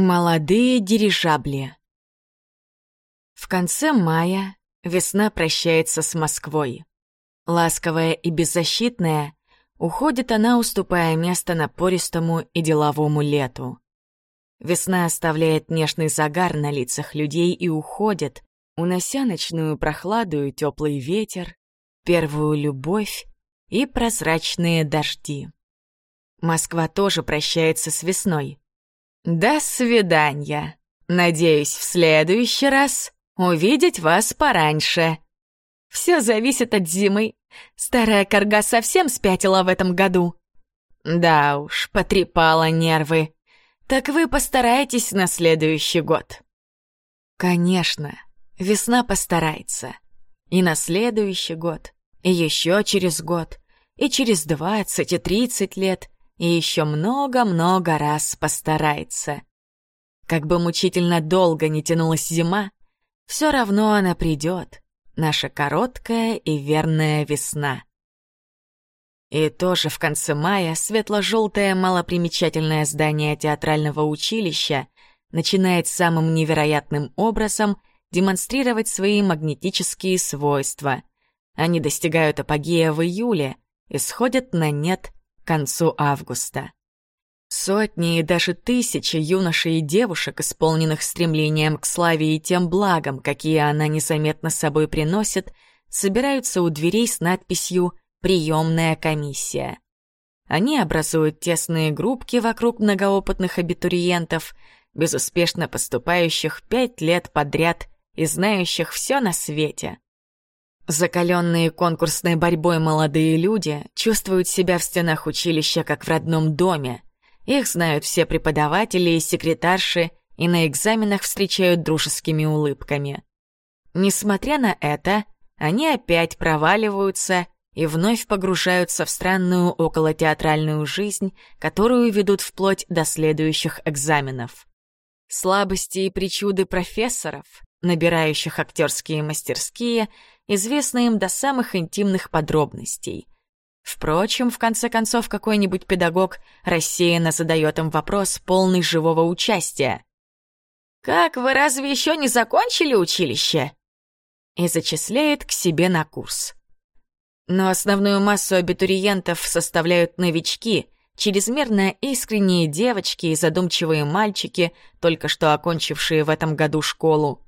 Молодые дирижабли В конце мая весна прощается с Москвой. Ласковая и беззащитная, уходит она, уступая место напористому и деловому лету. Весна оставляет нежный загар на лицах людей и уходит, унося ночную прохладу и теплый ветер, первую любовь и прозрачные дожди. Москва тоже прощается с весной. До свидания. Надеюсь, в следующий раз увидеть вас пораньше. Все зависит от зимы. Старая корга совсем спятила в этом году. Да уж, потрепала нервы. Так вы постараетесь на следующий год. Конечно, весна постарается. И на следующий год, и еще через год, и через двадцать и тридцать лет, и еще много-много раз постарается. Как бы мучительно долго не тянулась зима, все равно она придет, наша короткая и верная весна. И тоже в конце мая светло-желтое малопримечательное здание театрального училища начинает самым невероятным образом демонстрировать свои магнетические свойства. Они достигают апогея в июле и сходят на нет концу августа. Сотни и даже тысячи юношей и девушек, исполненных стремлением к славе и тем благам, какие она незаметно с собой приносит, собираются у дверей с надписью приемная комиссия. Они образуют тесные группки вокруг многоопытных абитуриентов, безуспешно поступающих пять лет подряд и знающих все на свете. Закаленные конкурсной борьбой молодые люди чувствуют себя в стенах училища как в родном доме. Их знают все преподаватели и секретарши, и на экзаменах встречают дружескими улыбками. Несмотря на это, они опять проваливаются и вновь погружаются в странную околотеатральную жизнь, которую ведут вплоть до следующих экзаменов. Слабости и причуды профессоров, набирающих актерские мастерские, известны им до самых интимных подробностей. Впрочем, в конце концов, какой-нибудь педагог рассеянно задает им вопрос, полный живого участия. «Как, вы разве еще не закончили училище?» и зачисляет к себе на курс. Но основную массу абитуриентов составляют новички, чрезмерно искренние девочки и задумчивые мальчики, только что окончившие в этом году школу.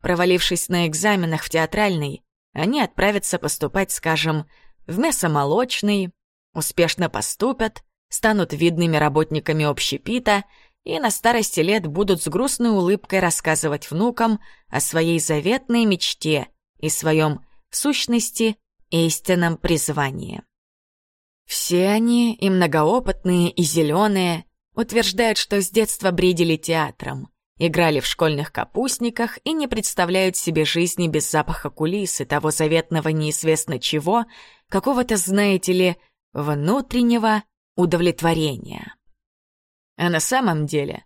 Провалившись на экзаменах в театральный, они отправятся поступать, скажем, в мясомолочный, успешно поступят, станут видными работниками общепита и на старости лет будут с грустной улыбкой рассказывать внукам о своей заветной мечте и своем, в сущности, истинном призвании. Все они, и многоопытные, и зеленые, утверждают, что с детства бредили театром, играли в школьных капустниках и не представляют себе жизни без запаха кулис и того заветного неизвестно чего, какого-то, знаете ли, внутреннего удовлетворения. А на самом деле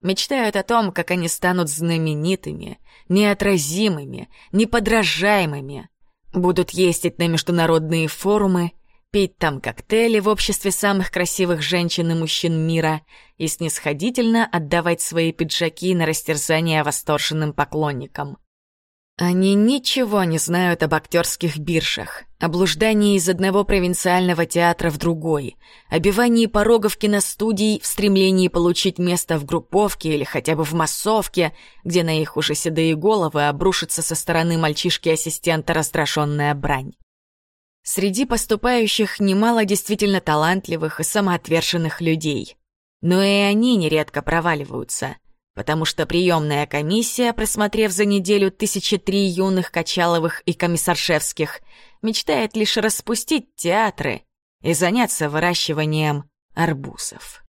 мечтают о том, как они станут знаменитыми, неотразимыми, неподражаемыми, Будут ездить на международные форумы, пить там коктейли в обществе самых красивых женщин и мужчин мира и снисходительно отдавать свои пиджаки на растерзание восторженным поклонникам. Они ничего не знают об актерских биржах, о блуждании из одного провинциального театра в другой, обивании порогов киностудий в стремлении получить место в групповке или хотя бы в массовке, где на их уже седые головы обрушится со стороны мальчишки-ассистента раздраженная брань. Среди поступающих немало действительно талантливых и самоотверженных людей. Но и они нередко проваливаются — потому что приемная комиссия, просмотрев за неделю тысячи три юных Качаловых и Комиссаршевских, мечтает лишь распустить театры и заняться выращиванием арбузов.